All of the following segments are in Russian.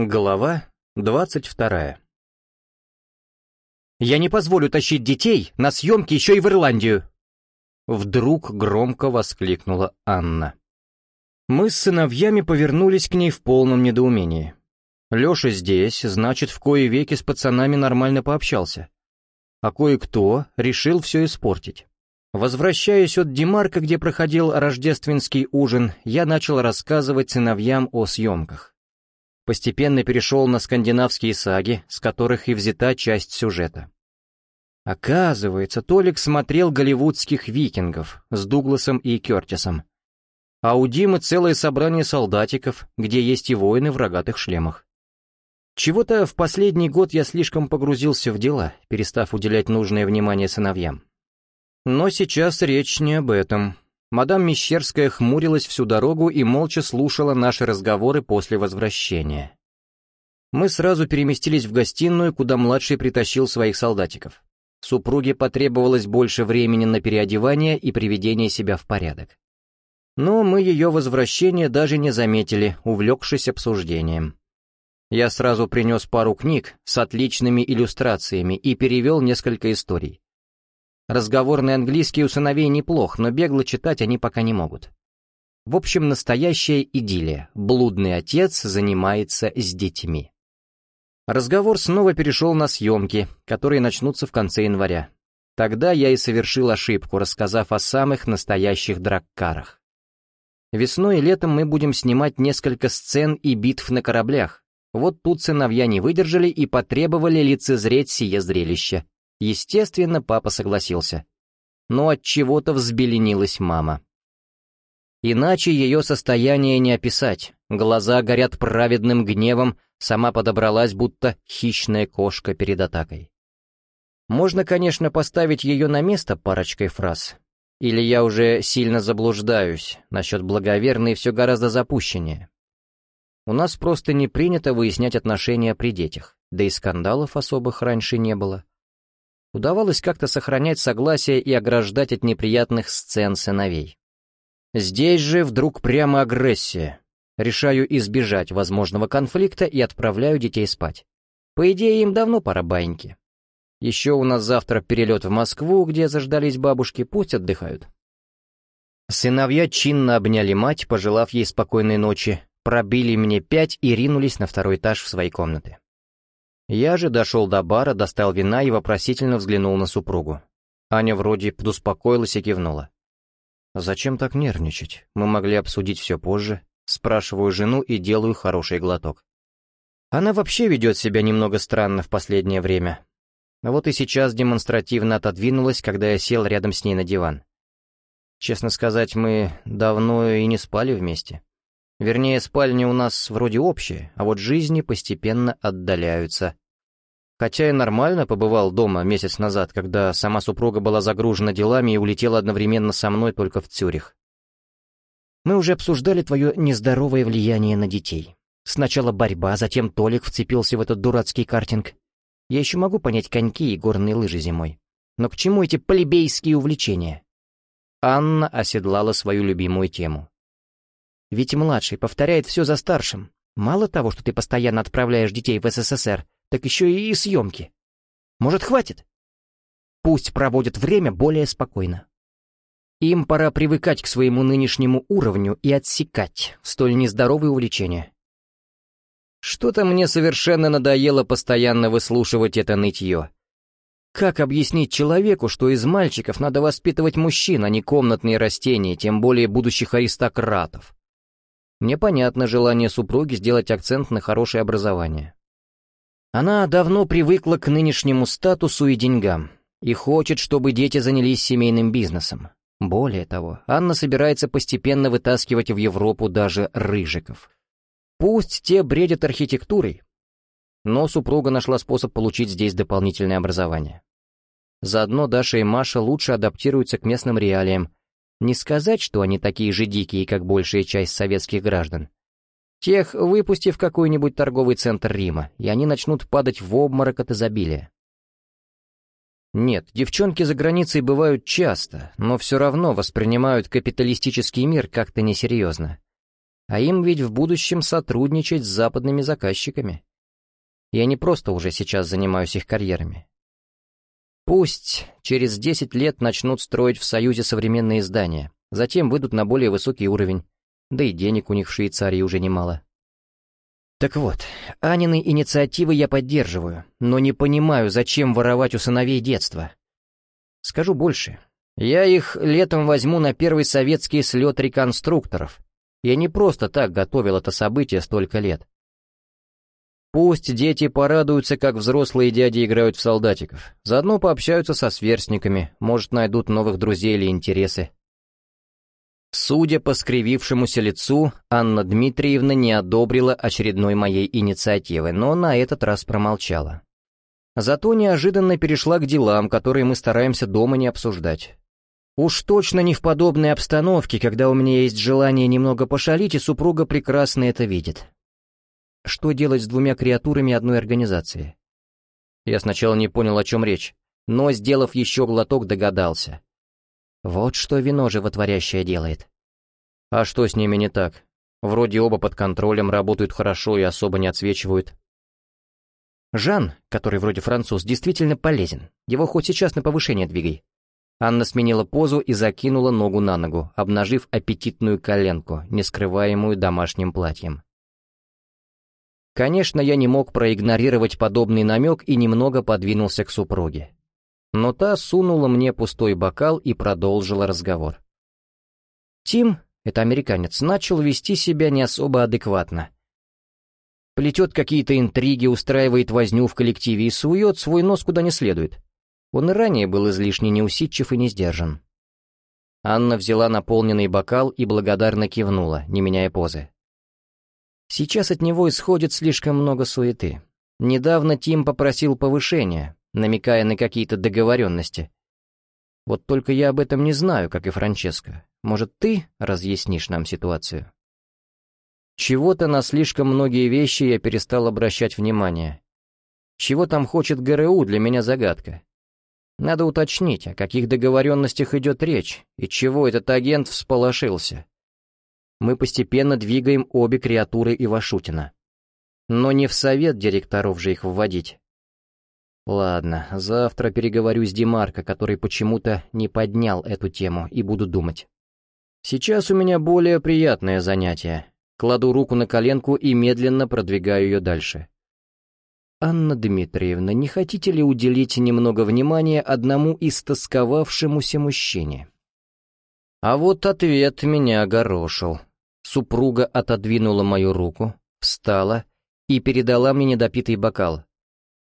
Глава двадцать вторая «Я не позволю тащить детей на съемки еще и в Ирландию!» Вдруг громко воскликнула Анна. Мы с сыновьями повернулись к ней в полном недоумении. Леша здесь, значит, в кое веки с пацанами нормально пообщался. А кое-кто решил все испортить. Возвращаясь от Демарка, где проходил рождественский ужин, я начал рассказывать сыновьям о съемках. Постепенно перешел на скандинавские саги, с которых и взята часть сюжета. Оказывается, Толик смотрел голливудских викингов с Дугласом и Кертисом. А у Димы целое собрание солдатиков, где есть и воины в рогатых шлемах. Чего-то в последний год я слишком погрузился в дела, перестав уделять нужное внимание сыновьям. Но сейчас речь не об этом. Мадам Мещерская хмурилась всю дорогу и молча слушала наши разговоры после возвращения. Мы сразу переместились в гостиную, куда младший притащил своих солдатиков. Супруге потребовалось больше времени на переодевание и приведение себя в порядок. Но мы ее возвращение даже не заметили, увлекшись обсуждением. Я сразу принес пару книг с отличными иллюстрациями и перевел несколько историй. Разговорный английский у сыновей неплох, но бегло читать они пока не могут. В общем, настоящая идиллия. Блудный отец занимается с детьми. Разговор снова перешел на съемки, которые начнутся в конце января. Тогда я и совершил ошибку, рассказав о самых настоящих драккарах. Весной и летом мы будем снимать несколько сцен и битв на кораблях, вот тут сыновья не выдержали и потребовали лицезреть сие зрелище. Естественно, папа согласился. Но от чего-то взбеленилась мама. Иначе ее состояние не описать. Глаза горят праведным гневом, сама подобралась, будто хищная кошка перед атакой. Можно, конечно, поставить ее на место парочкой фраз. Или я уже сильно заблуждаюсь, насчет благоверной все гораздо запущеннее. У нас просто не принято выяснять отношения при детях, да и скандалов особых раньше не было. Удавалось как-то сохранять согласие и ограждать от неприятных сцен сыновей. Здесь же вдруг прямо агрессия. Решаю избежать возможного конфликта и отправляю детей спать. По идее, им давно пора баньки. Еще у нас завтра перелет в Москву, где заждались бабушки, пусть отдыхают. Сыновья чинно обняли мать, пожелав ей спокойной ночи, пробили мне пять и ринулись на второй этаж в свои комнаты. Я же дошел до бара, достал вина и вопросительно взглянул на супругу. Аня вроде подуспокоилась и кивнула. «Зачем так нервничать? Мы могли обсудить все позже». Спрашиваю жену и делаю хороший глоток. Она вообще ведет себя немного странно в последнее время. Вот и сейчас демонстративно отодвинулась, когда я сел рядом с ней на диван. Честно сказать, мы давно и не спали вместе. Вернее, спальни у нас вроде общие, а вот жизни постепенно отдаляются. Хотя я нормально побывал дома месяц назад, когда сама супруга была загружена делами и улетела одновременно со мной только в Цюрих. Мы уже обсуждали твое нездоровое влияние на детей. Сначала борьба, затем Толик вцепился в этот дурацкий картинг. Я еще могу понять коньки и горные лыжи зимой. Но к чему эти плебейские увлечения? Анна оседлала свою любимую тему. Ведь младший повторяет все за старшим. Мало того, что ты постоянно отправляешь детей в СССР, так еще и съемки. Может, хватит? Пусть проводят время более спокойно. Им пора привыкать к своему нынешнему уровню и отсекать столь нездоровые увлечения. Что-то мне совершенно надоело постоянно выслушивать это нытье. Как объяснить человеку, что из мальчиков надо воспитывать мужчин, а не комнатные растения, тем более будущих аристократов? Мне понятно желание супруги сделать акцент на хорошее образование. Она давно привыкла к нынешнему статусу и деньгам и хочет, чтобы дети занялись семейным бизнесом. Более того, Анна собирается постепенно вытаскивать в Европу даже рыжиков. Пусть те бредят архитектурой, но супруга нашла способ получить здесь дополнительное образование. Заодно Даша и Маша лучше адаптируются к местным реалиям не сказать, что они такие же дикие, как большая часть советских граждан. Тех выпусти в какой-нибудь торговый центр Рима, и они начнут падать в обморок от изобилия. Нет, девчонки за границей бывают часто, но все равно воспринимают капиталистический мир как-то несерьезно. а им ведь в будущем сотрудничать с западными заказчиками. Я не просто уже сейчас занимаюсь их карьерами. Пусть через 10 лет начнут строить в Союзе современные здания, затем выйдут на более высокий уровень, да и денег у них в Швейцарии уже немало. Так вот, Анины инициативы я поддерживаю, но не понимаю, зачем воровать у сыновей детства. Скажу больше. Я их летом возьму на первый советский слет реконструкторов. Я не просто так готовил это событие столько лет. Пусть дети порадуются, как взрослые дяди играют в солдатиков. Заодно пообщаются со сверстниками, может, найдут новых друзей или интересы. Судя по скривившемуся лицу, Анна Дмитриевна не одобрила очередной моей инициативы, но на этот раз промолчала. Зато неожиданно перешла к делам, которые мы стараемся дома не обсуждать. Уж точно не в подобной обстановке, когда у меня есть желание немного пошалить, и супруга прекрасно это видит. Что делать с двумя креатурами одной организации? Я сначала не понял, о чем речь, но, сделав еще глоток, догадался. Вот что вино животворящее делает. А что с ними не так? Вроде оба под контролем, работают хорошо и особо не отсвечивают. Жан, который вроде француз, действительно полезен. Его хоть сейчас на повышение двигай. Анна сменила позу и закинула ногу на ногу, обнажив аппетитную коленку, не скрываемую домашним платьем. Конечно, я не мог проигнорировать подобный намек и немного подвинулся к супруге но та сунула мне пустой бокал и продолжила разговор. Тим, это американец, начал вести себя не особо адекватно. Плетет какие-то интриги, устраивает возню в коллективе и сует свой нос куда не следует. Он и ранее был излишне неусидчив и не сдержан. Анна взяла наполненный бокал и благодарно кивнула, не меняя позы. Сейчас от него исходит слишком много суеты. Недавно Тим попросил повышения, намекая на какие-то договоренности. Вот только я об этом не знаю, как и Франческо. Может, ты разъяснишь нам ситуацию? Чего-то на слишком многие вещи я перестал обращать внимание. Чего там хочет ГРУ, для меня загадка. Надо уточнить, о каких договоренностях идет речь, и чего этот агент всполошился. Мы постепенно двигаем обе креатуры Ивашутина. Но не в совет директоров же их вводить. Ладно, завтра переговорю с Димарко, который почему-то не поднял эту тему, и буду думать. Сейчас у меня более приятное занятие. Кладу руку на коленку и медленно продвигаю ее дальше. «Анна Дмитриевна, не хотите ли уделить немного внимания одному истосковавшемуся мужчине?» А вот ответ меня огорошил. Супруга отодвинула мою руку, встала и передала мне недопитый бокал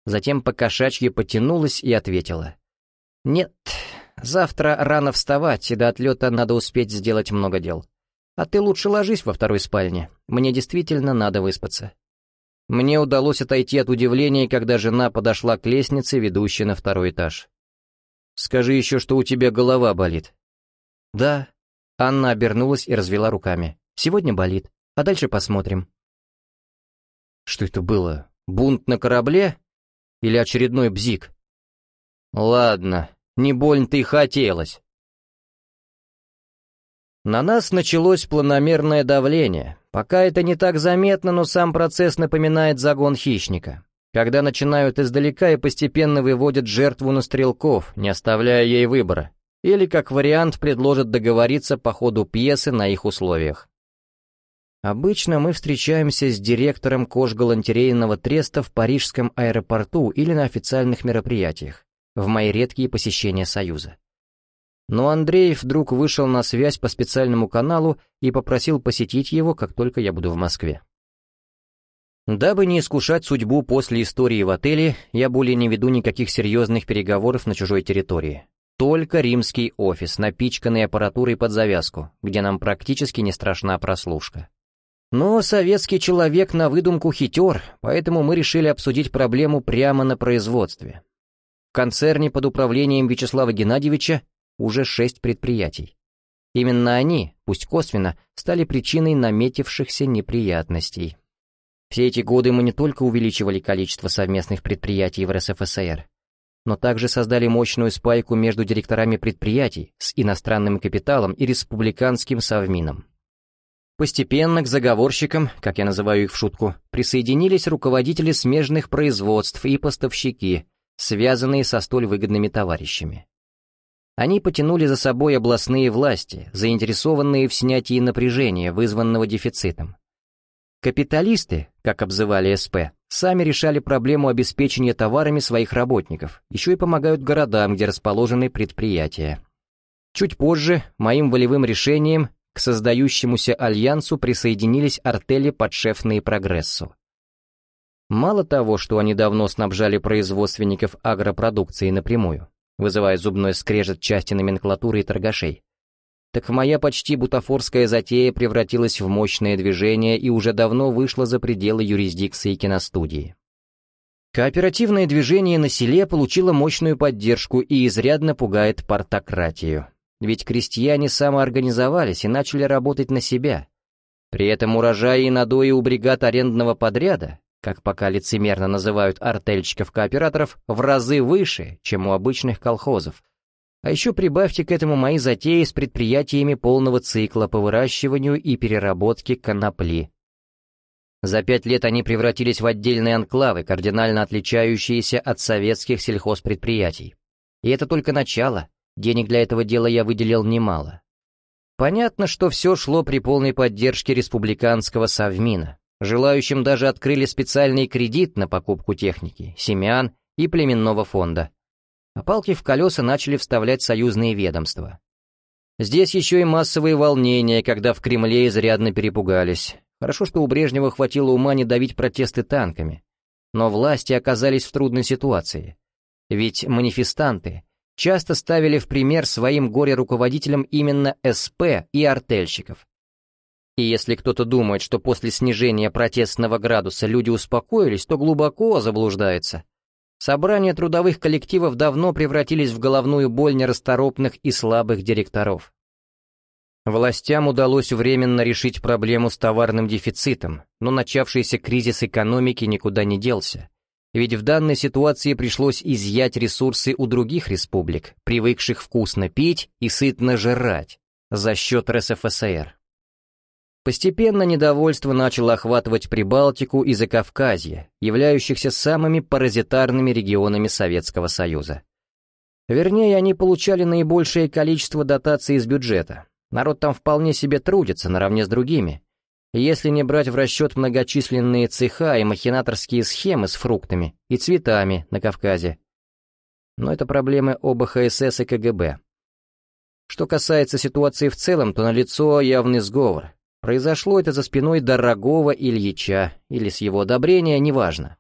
затем покошачьи потянулась и ответила. «Нет, завтра рано вставать, и до отлета надо успеть сделать много дел. А ты лучше ложись во второй спальне, мне действительно надо выспаться». Мне удалось отойти от удивления, когда жена подошла к лестнице, ведущей на второй этаж. «Скажи еще, что у тебя голова болит». «Да». Анна обернулась и развела руками. «Сегодня болит, а дальше посмотрим». «Что это было? Бунт на корабле?» Или очередной бзик? Ладно, не больно-то и хотелось. На нас началось планомерное давление. Пока это не так заметно, но сам процесс напоминает загон хищника. Когда начинают издалека и постепенно выводят жертву на стрелков, не оставляя ей выбора. Или, как вариант, предложат договориться по ходу пьесы на их условиях. Обычно мы встречаемся с директором кожгалантерейного треста в парижском аэропорту или на официальных мероприятиях, в мои редкие посещения Союза. Но Андреев вдруг вышел на связь по специальному каналу и попросил посетить его, как только я буду в Москве. Дабы не искушать судьбу после истории в отеле, я более не веду никаких серьезных переговоров на чужой территории. Только римский офис, напичканный аппаратурой под завязку, где нам практически не страшна прослушка. Но советский человек на выдумку хитер, поэтому мы решили обсудить проблему прямо на производстве. В концерне под управлением Вячеслава Геннадьевича уже шесть предприятий. Именно они, пусть косвенно, стали причиной наметившихся неприятностей. Все эти годы мы не только увеличивали количество совместных предприятий в РСФСР, но также создали мощную спайку между директорами предприятий с иностранным капиталом и республиканским совмином. Постепенно к заговорщикам, как я называю их в шутку, присоединились руководители смежных производств и поставщики, связанные со столь выгодными товарищами. Они потянули за собой областные власти, заинтересованные в снятии напряжения, вызванного дефицитом. Капиталисты, как обзывали СП, сами решали проблему обеспечения товарами своих работников, еще и помогают городам, где расположены предприятия. Чуть позже моим волевым решением к создающемуся альянсу присоединились артели, подшефные прогрессу. Мало того, что они давно снабжали производственников агропродукции напрямую, вызывая зубной скрежет части номенклатуры и торгашей, так моя почти бутафорская затея превратилась в мощное движение и уже давно вышла за пределы юрисдикции киностудии. Кооперативное движение на селе получило мощную поддержку и изрядно пугает партократию. Ведь крестьяне самоорганизовались и начали работать на себя. При этом урожаи и надои у бригад арендного подряда, как пока лицемерно называют артельщиков-кооператоров, в разы выше, чем у обычных колхозов. А еще прибавьте к этому мои затеи с предприятиями полного цикла по выращиванию и переработке конопли. За пять лет они превратились в отдельные анклавы, кардинально отличающиеся от советских сельхозпредприятий. И это только начало. Денег для этого дела я выделил немало. Понятно, что все шло при полной поддержке республиканского Совмина. Желающим даже открыли специальный кредит на покупку техники, семян и племенного фонда. А палки в колеса начали вставлять союзные ведомства. Здесь еще и массовые волнения, когда в Кремле изрядно перепугались. Хорошо, что у Брежнева хватило ума не давить протесты танками. Но власти оказались в трудной ситуации. Ведь манифестанты часто ставили в пример своим горе-руководителям именно СП и артельщиков. И если кто-то думает, что после снижения протестного градуса люди успокоились, то глубоко заблуждается. Собрания трудовых коллективов давно превратились в головную боль нерасторопных и слабых директоров. Властям удалось временно решить проблему с товарным дефицитом, но начавшийся кризис экономики никуда не делся. Ведь в данной ситуации пришлось изъять ресурсы у других республик, привыкших вкусно пить и сытно жрать, за счет РСФСР. Постепенно недовольство начало охватывать Прибалтику и Закавказье, являющихся самыми паразитарными регионами Советского Союза. Вернее, они получали наибольшее количество дотаций из бюджета. Народ там вполне себе трудится наравне с другими, если не брать в расчет многочисленные цеха и махинаторские схемы с фруктами и цветами на Кавказе. Но это проблемы ОБХСС и КГБ. Что касается ситуации в целом, то налицо явный сговор. Произошло это за спиной дорогого Ильича, или с его одобрения, неважно.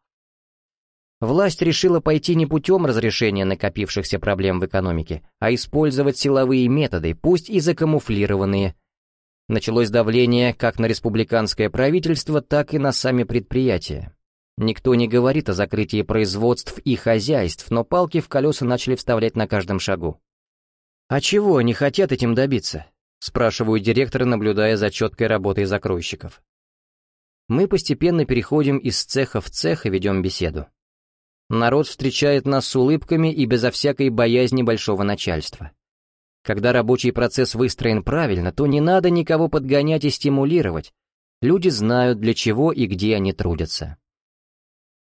Власть решила пойти не путем разрешения накопившихся проблем в экономике, а использовать силовые методы, пусть и закамуфлированные, Началось давление как на республиканское правительство, так и на сами предприятия. Никто не говорит о закрытии производств и хозяйств, но палки в колеса начали вставлять на каждом шагу. «А чего они хотят этим добиться?» — спрашиваю директора, наблюдая за четкой работой закройщиков. Мы постепенно переходим из цеха в цех и ведем беседу. Народ встречает нас с улыбками и безо всякой боязни большого начальства. Когда рабочий процесс выстроен правильно, то не надо никого подгонять и стимулировать. Люди знают, для чего и где они трудятся.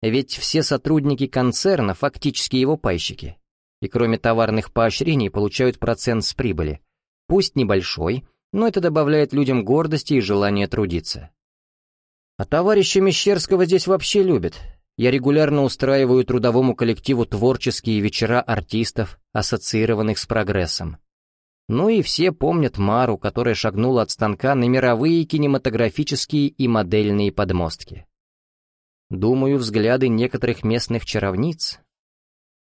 Ведь все сотрудники концерна фактически его пайщики. И кроме товарных поощрений получают процент с прибыли. Пусть небольшой, но это добавляет людям гордости и желания трудиться. А товарища Мещерского здесь вообще любят. Я регулярно устраиваю трудовому коллективу творческие вечера артистов, ассоциированных с прогрессом. Ну и все помнят Мару, которая шагнула от станка на мировые кинематографические и модельные подмостки. Думаю, взгляды некоторых местных чаровниц,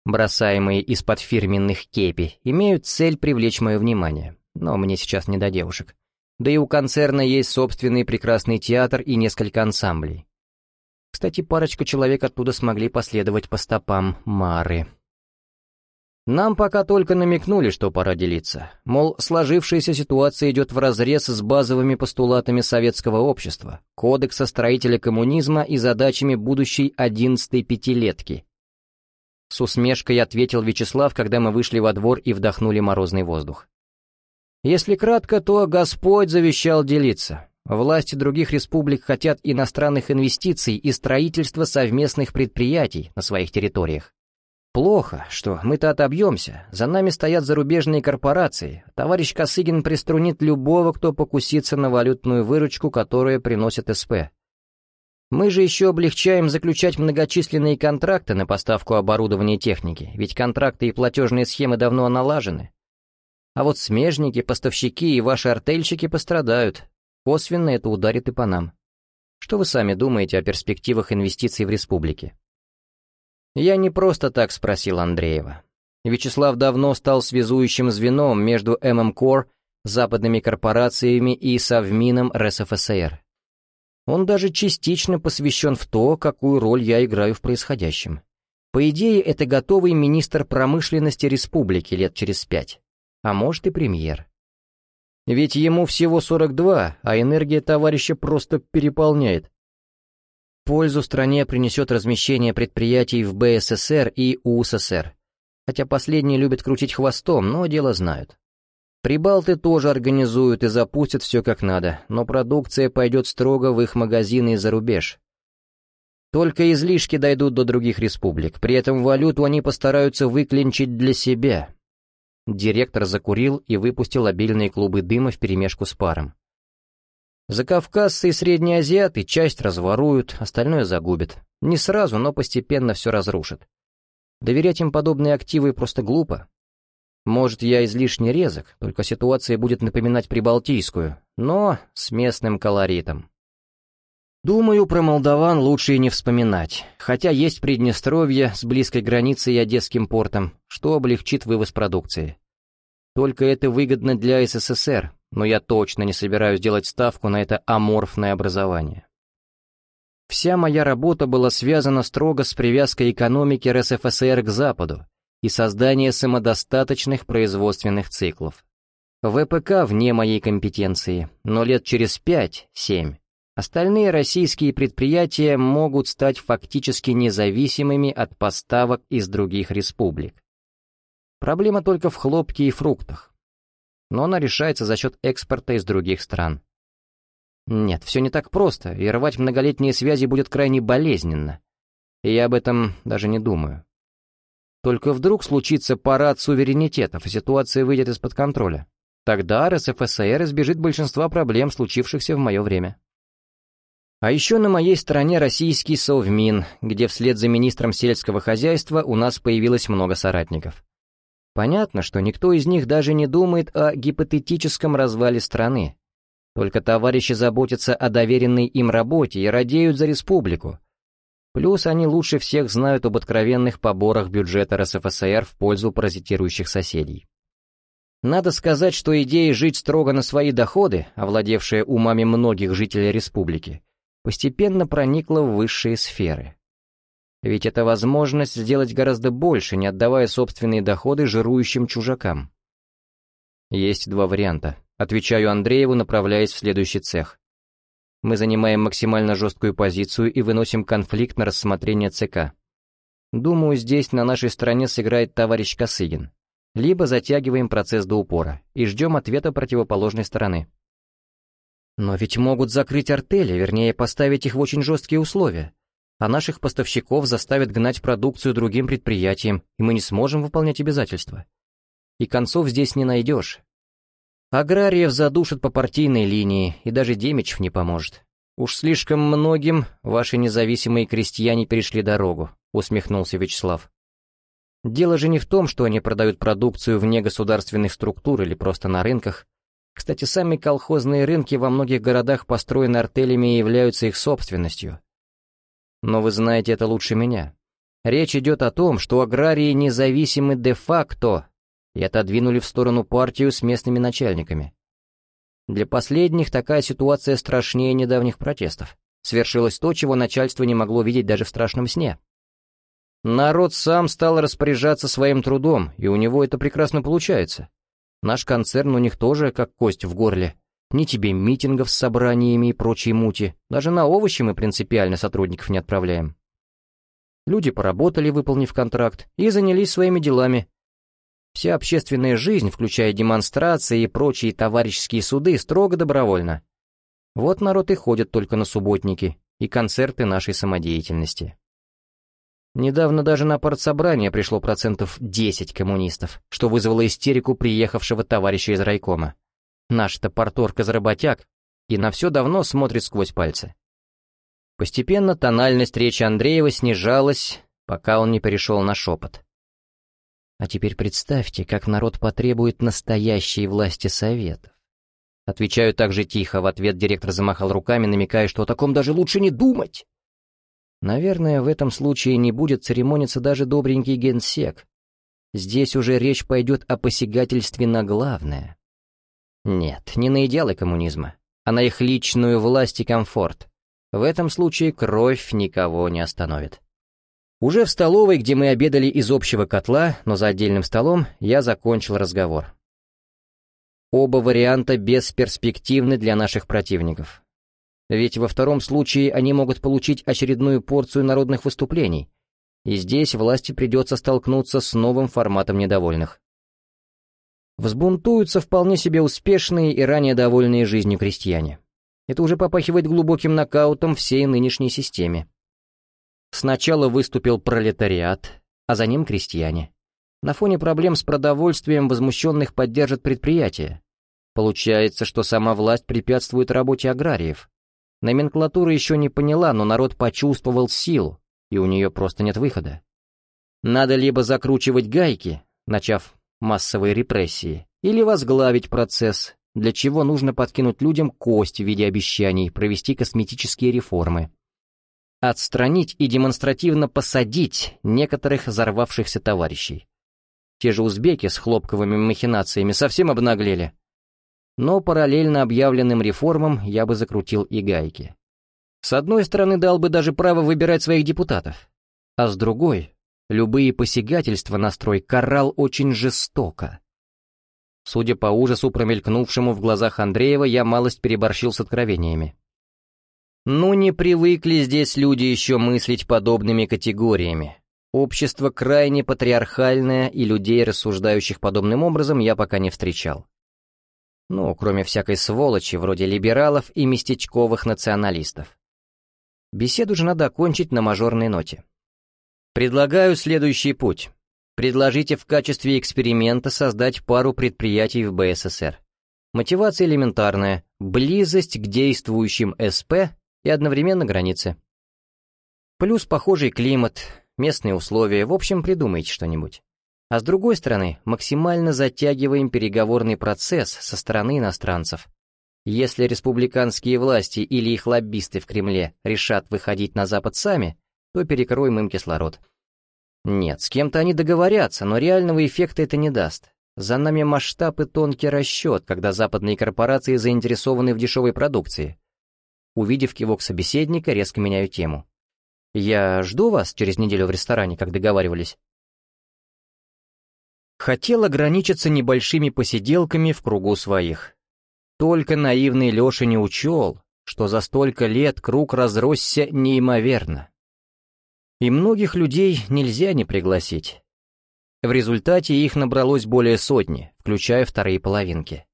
бросаемые из-под фирменных кепи, имеют цель привлечь мое внимание, но мне сейчас не до девушек. Да и у концерна есть собственный прекрасный театр и несколько ансамблей. Кстати, парочка человек оттуда смогли последовать по стопам Мары. Нам пока только намекнули, что пора делиться. Мол, сложившаяся ситуация идет вразрез с базовыми постулатами советского общества, кодекса строителя коммунизма и задачами будущей одиннадцатой пятилетки. С усмешкой ответил Вячеслав, когда мы вышли во двор и вдохнули морозный воздух. Если кратко, то Господь завещал делиться. Власти других республик хотят иностранных инвестиций и строительства совместных предприятий на своих территориях. Плохо, что мы-то отобьемся, за нами стоят зарубежные корпорации, товарищ Косыгин приструнит любого, кто покусится на валютную выручку, которая приносит СП. Мы же еще облегчаем заключать многочисленные контракты на поставку оборудования и техники, ведь контракты и платежные схемы давно налажены. А вот смежники, поставщики и ваши артельщики пострадают. Косвенно это ударит и по нам. Что вы сами думаете о перспективах инвестиций в республике? Я не просто так спросил Андреева. Вячеслав давно стал связующим звеном между ММКОР, западными корпорациями и Совмином РСФСР. Он даже частично посвящен в то, какую роль я играю в происходящем. По идее, это готовый министр промышленности республики лет через пять а может и премьер. Ведь ему всего 42, а энергия товарища просто переполняет. Пользу стране принесет размещение предприятий в БССР и УССР, хотя последние любят крутить хвостом, но дело знают. Прибалты тоже организуют и запустят все как надо, но продукция пойдет строго в их магазины и за рубеж. Только излишки дойдут до других республик, при этом валюту они постараются выклинчить для себя, Директор закурил и выпустил обильные клубы дыма вперемешку с паром. Закавказцы и средние азиаты часть разворуют, остальное загубят. Не сразу, но постепенно все разрушат. Доверять им подобные активы просто глупо. Может, я излишне резок, только ситуация будет напоминать прибалтийскую, но с местным колоритом. Думаю, про молдаван лучше и не вспоминать, хотя есть Приднестровье с близкой границей и Одесским портом, что облегчит вывоз продукции. Только это выгодно для СССР, но я точно не собираюсь делать ставку на это аморфное образование. Вся моя работа была связана строго с привязкой экономики РСФСР к Западу и созданием самодостаточных производственных циклов. ВПК вне моей компетенции, но лет через 5-7 Остальные российские предприятия могут стать фактически независимыми от поставок из других республик. Проблема только в хлопке и фруктах. Но она решается за счет экспорта из других стран. Нет, все не так просто, и рвать многолетние связи будет крайне болезненно. И я об этом даже не думаю. Только вдруг случится парад суверенитетов, и ситуация выйдет из-под контроля. Тогда РСФСР избежит большинства проблем, случившихся в мое время. А еще на моей стороне российский Совмин, где вслед за министром сельского хозяйства у нас появилось много соратников. Понятно, что никто из них даже не думает о гипотетическом развале страны. Только товарищи заботятся о доверенной им работе и радеют за республику. Плюс они лучше всех знают об откровенных поборах бюджета РСФСР в пользу паразитирующих соседей. Надо сказать, что идея жить строго на свои доходы, овладевшая умами многих жителей республики, постепенно проникла в высшие сферы. Ведь это возможность сделать гораздо больше, не отдавая собственные доходы жирующим чужакам. Есть два варианта. Отвечаю Андрееву, направляясь в следующий цех. Мы занимаем максимально жесткую позицию и выносим конфликт на рассмотрение ЦК. Думаю, здесь на нашей стороне сыграет товарищ Косыгин. Либо затягиваем процесс до упора и ждем ответа противоположной стороны. Но ведь могут закрыть артели, вернее, поставить их в очень жесткие условия. А наших поставщиков заставят гнать продукцию другим предприятиям, и мы не сможем выполнять обязательства. И концов здесь не найдешь. Аграриев задушат по партийной линии, и даже Демичев не поможет. Уж слишком многим ваши независимые крестьяне перешли дорогу, усмехнулся Вячеслав. Дело же не в том, что они продают продукцию вне государственных структур или просто на рынках, кстати, сами колхозные рынки во многих городах построены артелями и являются их собственностью. Но вы знаете это лучше меня. Речь идет о том, что аграрии независимы де-факто и отодвинули в сторону партию с местными начальниками. Для последних такая ситуация страшнее недавних протестов. Свершилось то, чего начальство не могло видеть даже в страшном сне. Народ сам стал распоряжаться своим трудом, и у него это прекрасно получается. Наш концерн у них тоже как кость в горле. Ни тебе митингов с собраниями и прочей мути. Даже на овощи мы принципиально сотрудников не отправляем. Люди поработали, выполнив контракт, и занялись своими делами. Вся общественная жизнь, включая демонстрации и прочие товарищеские суды, строго добровольно. Вот народ и ходит только на субботники и концерты нашей самодеятельности. Недавно даже на партсобрание пришло процентов 10 коммунистов, что вызвало истерику приехавшего товарища из райкома. Наш-то порторг из работяг и на все давно смотрит сквозь пальцы. Постепенно тональность речи Андреева снижалась, пока он не перешел на шепот. А теперь представьте, как народ потребует настоящей власти советов. Отвечаю так же тихо, в ответ директор замахал руками, намекая, что о таком даже лучше не думать. Наверное, в этом случае не будет церемониться даже добренький генсек. Здесь уже речь пойдет о посягательстве на главное. Нет, не на идеалы коммунизма, а на их личную власть и комфорт. В этом случае кровь никого не остановит. Уже в столовой, где мы обедали из общего котла, но за отдельным столом, я закончил разговор. Оба варианта бесперспективны для наших противников. Ведь во втором случае они могут получить очередную порцию народных выступлений, и здесь власти придется столкнуться с новым форматом недовольных. Взбунтуются вполне себе успешные и ранее довольные жизнью крестьяне. Это уже попахивает глубоким нокаутом всей нынешней системе. Сначала выступил пролетариат, а за ним крестьяне. На фоне проблем с продовольствием возмущенных поддержат предприятия. Получается, что сама власть препятствует работе аграриев. Номенклатура еще не поняла, но народ почувствовал силу, и у нее просто нет выхода. Надо либо закручивать гайки, начав массовые репрессии, или возглавить процесс, для чего нужно подкинуть людям кость в виде обещаний провести косметические реформы отстранить и демонстративно посадить некоторых взорвавшихся товарищей. Те же узбеки с хлопковыми махинациями совсем обнаглели. Но параллельно объявленным реформам я бы закрутил и гайки. С одной стороны, дал бы даже право выбирать своих депутатов, а с другой, любые посягательства на строй карал очень жестоко. Судя по ужасу, промелькнувшему в глазах Андреева, я малость переборщил с откровениями. Ну, не привыкли здесь люди еще мыслить подобными категориями. Общество крайне патриархальное, и людей, рассуждающих подобным образом, я пока не встречал. Ну, кроме всякой сволочи, вроде либералов и местечковых националистов. Беседу же надо окончить на мажорной ноте. Предлагаю следующий путь. Предложите в качестве эксперимента создать пару предприятий в БССР. Мотивация элементарная – близость к действующим СП и одновременно границы. Плюс похожий климат, местные условия, в общем, придумайте что-нибудь. А с другой стороны, максимально затягиваем переговорный процесс со стороны иностранцев. Если республиканские власти или их лоббисты в Кремле решат выходить на Запад сами, то перекроем им кислород. Нет, с кем-то они договорятся, но реального эффекта это не даст. За нами масштаб и тонкий расчет, когда западные корпорации заинтересованы в дешевой продукции. Увидев кивок собеседника, резко меняю тему. «Я жду вас через неделю в ресторане, как договаривались». Хотел ограничиться небольшими посиделками в кругу своих. Только наивный Леша не учел, что за столько лет круг разросся неимоверно. И многих людей нельзя не пригласить. В результате их набралось более сотни, включая вторые половинки.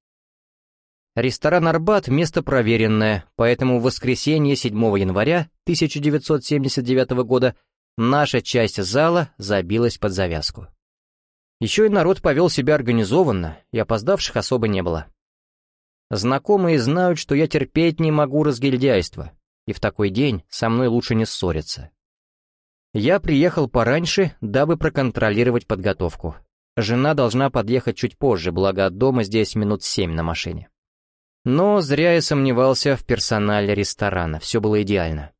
Ресторан «Арбат» — место проверенное, поэтому в воскресенье 7 января 1979 года наша часть зала забилась под завязку. Еще и народ повел себя организованно, и опоздавших особо не было. Знакомые знают, что я терпеть не могу разгильдяйства, и в такой день со мной лучше не ссориться. Я приехал пораньше, дабы проконтролировать подготовку. Жена должна подъехать чуть позже, благо от дома здесь минут семь на машине. Но зря я сомневался в персонале ресторана, все было идеально.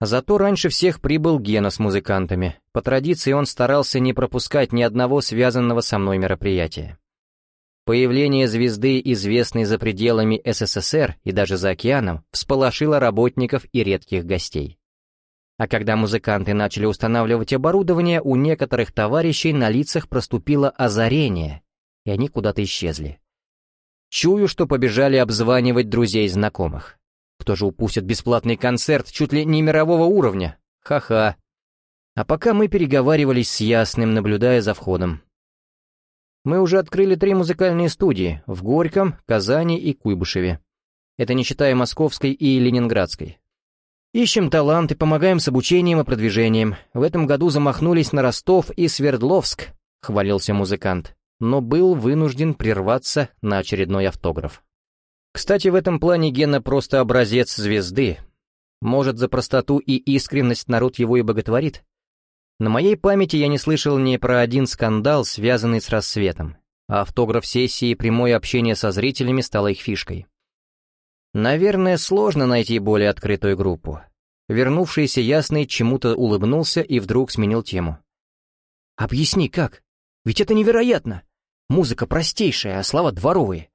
Зато раньше всех прибыл Гена с музыкантами. По традиции он старался не пропускать ни одного связанного со мной мероприятия. Появление звезды, известной за пределами СССР и даже за океаном, всполошило работников и редких гостей. А когда музыканты начали устанавливать оборудование, у некоторых товарищей на лицах проступило озарение, и они куда-то исчезли. Чую, что побежали обзванивать друзей и знакомых. Кто же упустит бесплатный концерт чуть ли не мирового уровня? Ха-ха. А пока мы переговаривались с Ясным, наблюдая за входом. Мы уже открыли три музыкальные студии в Горьком, Казани и Куйбышеве. это не считая московской и ленинградской. Ищем таланты, помогаем с обучением и продвижением. В этом году замахнулись на Ростов и Свердловск, хвалился музыкант, но был вынужден прерваться на очередной автограф. Кстати, в этом плане Гена просто образец звезды. Может, за простоту и искренность народ его и боготворит? На моей памяти я не слышал ни про один скандал, связанный с рассветом, а автограф-сессии и прямое общение со зрителями стало их фишкой. Наверное, сложно найти более открытую группу. Вернувшийся Ясный чему-то улыбнулся и вдруг сменил тему. «Объясни, как? Ведь это невероятно! Музыка простейшая, а слова дворовые.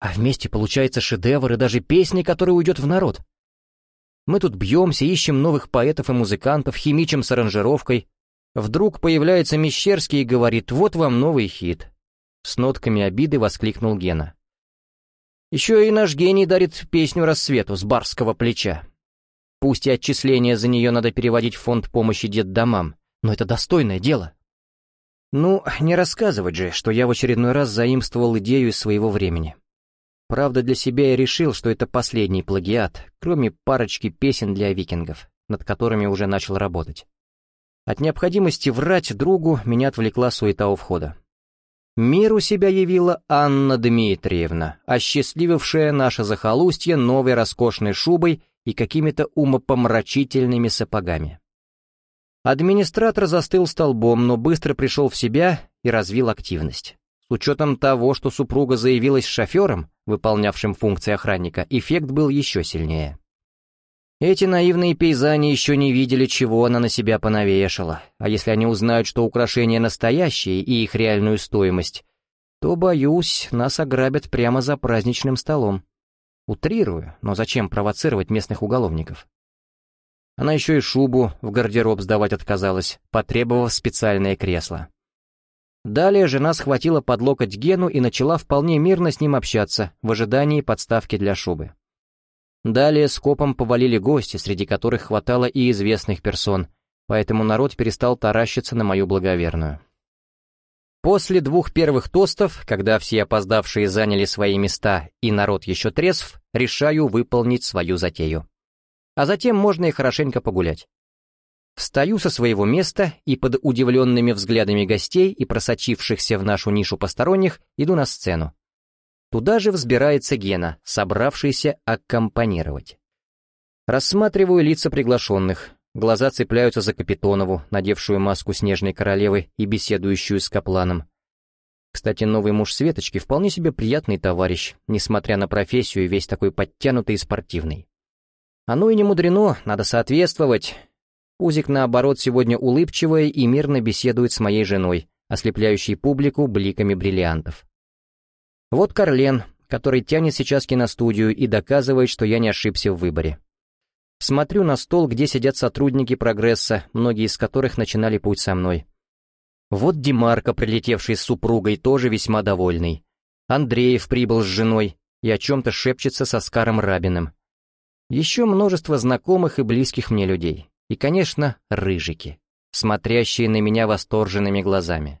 А вместе получается шедевр и даже песни, которая уйдет в народ. Мы тут бьемся, ищем новых поэтов и музыкантов, химичим с аранжировкой. Вдруг появляется Мещерский и говорит «Вот вам новый хит». С нотками обиды воскликнул Гена. Еще и наш гений дарит песню рассвету с барского плеча. Пусть и отчисления за нее надо переводить в фонд помощи детдомам, но это достойное дело. Ну, не рассказывать же, что я в очередной раз заимствовал идею из своего времени. Правда, для себя я решил, что это последний плагиат, кроме парочки песен для викингов, над которыми уже начал работать. От необходимости врать другу меня отвлекла суета у входа. Миру себя явила Анна Дмитриевна, осчастливившая наше захолустье новой роскошной шубой и какими-то умопомрачительными сапогами. Администратор застыл столбом, но быстро пришел в себя и развил активность. С учетом того, что супруга заявилась шофером, выполнявшим функции охранника, эффект был еще сильнее. Эти наивные пейзани еще не видели, чего она на себя понавешала, а если они узнают, что украшения настоящие и их реальную стоимость, то, боюсь, нас ограбят прямо за праздничным столом. Утрирую, но зачем провоцировать местных уголовников? Она еще и шубу в гардероб сдавать отказалась, потребовав специальное кресло. Далее жена схватила под локоть Гену и начала вполне мирно с ним общаться, в ожидании подставки для шубы. Далее скопом повалили гости, среди которых хватало и известных персон, поэтому народ перестал таращиться на мою благоверную. После двух первых тостов, когда все опоздавшие заняли свои места и народ еще трезв, решаю выполнить свою затею. А затем можно и хорошенько погулять. Встаю со своего места и под удивленными взглядами гостей и просочившихся в нашу нишу посторонних иду на сцену. Туда же взбирается Гена, собравшийся аккомпанировать. Рассматриваю лица приглашенных. Глаза цепляются за Капитонову, надевшую маску снежной королевы и беседующую с Капланом. Кстати, новый муж Светочки вполне себе приятный товарищ, несмотря на профессию весь такой подтянутый и спортивный. Оно и не мудрено, надо соответствовать. Узик, наоборот, сегодня улыбчивая и мирно беседует с моей женой, ослепляющей публику бликами бриллиантов. Вот Карлен, который тянет сейчас киностудию и доказывает, что я не ошибся в выборе. Смотрю на стол, где сидят сотрудники «Прогресса», многие из которых начинали путь со мной. Вот Димарко, прилетевший с супругой, тоже весьма довольный. Андреев прибыл с женой и о чем-то шепчется со Скаром Рабиным. Еще множество знакомых и близких мне людей. И, конечно, рыжики, смотрящие на меня восторженными глазами.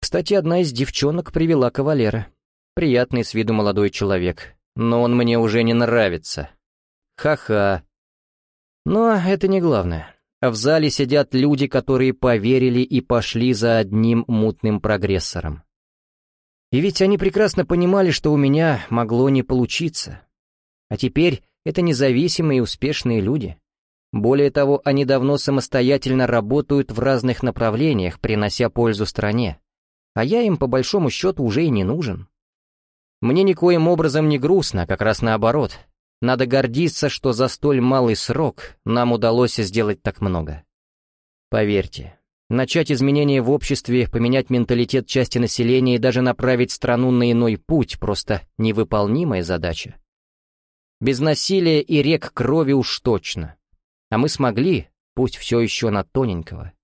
Кстати, одна из девчонок привела кавалера. Приятный с виду молодой человек, но он мне уже не нравится. Ха-ха. Но это не главное. В зале сидят люди, которые поверили и пошли за одним мутным прогрессором. И ведь они прекрасно понимали, что у меня могло не получиться. А теперь это независимые и успешные люди. Более того, они давно самостоятельно работают в разных направлениях, принося пользу стране. А я им, по большому счету, уже и не нужен. Мне никоим образом не грустно, как раз наоборот. Надо гордиться, что за столь малый срок нам удалось сделать так много. Поверьте, начать изменения в обществе, поменять менталитет части населения и даже направить страну на иной путь — просто невыполнимая задача. Без насилия и рек крови уж точно. А мы смогли, пусть все еще на тоненького.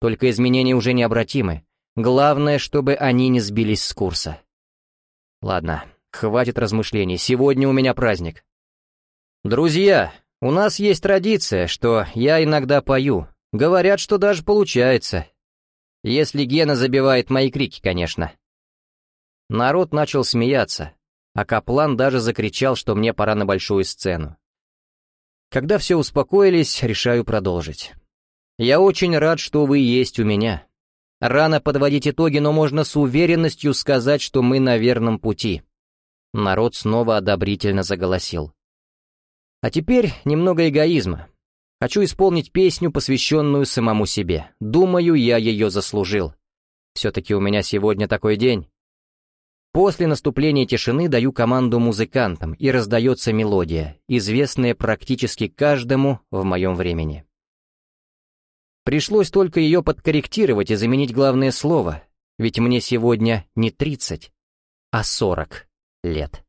Только изменения уже необратимы. Главное, чтобы они не сбились с курса. Ладно, хватит размышлений, сегодня у меня праздник. Друзья, у нас есть традиция, что я иногда пою. Говорят, что даже получается. Если Гена забивает мои крики, конечно. Народ начал смеяться. а Каплан даже закричал, что мне пора на большую сцену. Когда все успокоились, решаю продолжить. Я очень рад, что вы есть у меня. Рано подводить итоги, но можно с уверенностью сказать, что мы на верном пути. Народ снова одобрительно заголосил. А теперь немного эгоизма. Хочу исполнить песню, посвященную самому себе. Думаю, я ее заслужил. Все-таки у меня сегодня такой день. После наступления тишины даю команду музыкантам, и раздается мелодия, известная практически каждому в моем времени. Пришлось только ее подкорректировать и заменить главное слово, ведь мне сегодня не 30, а 40 лет.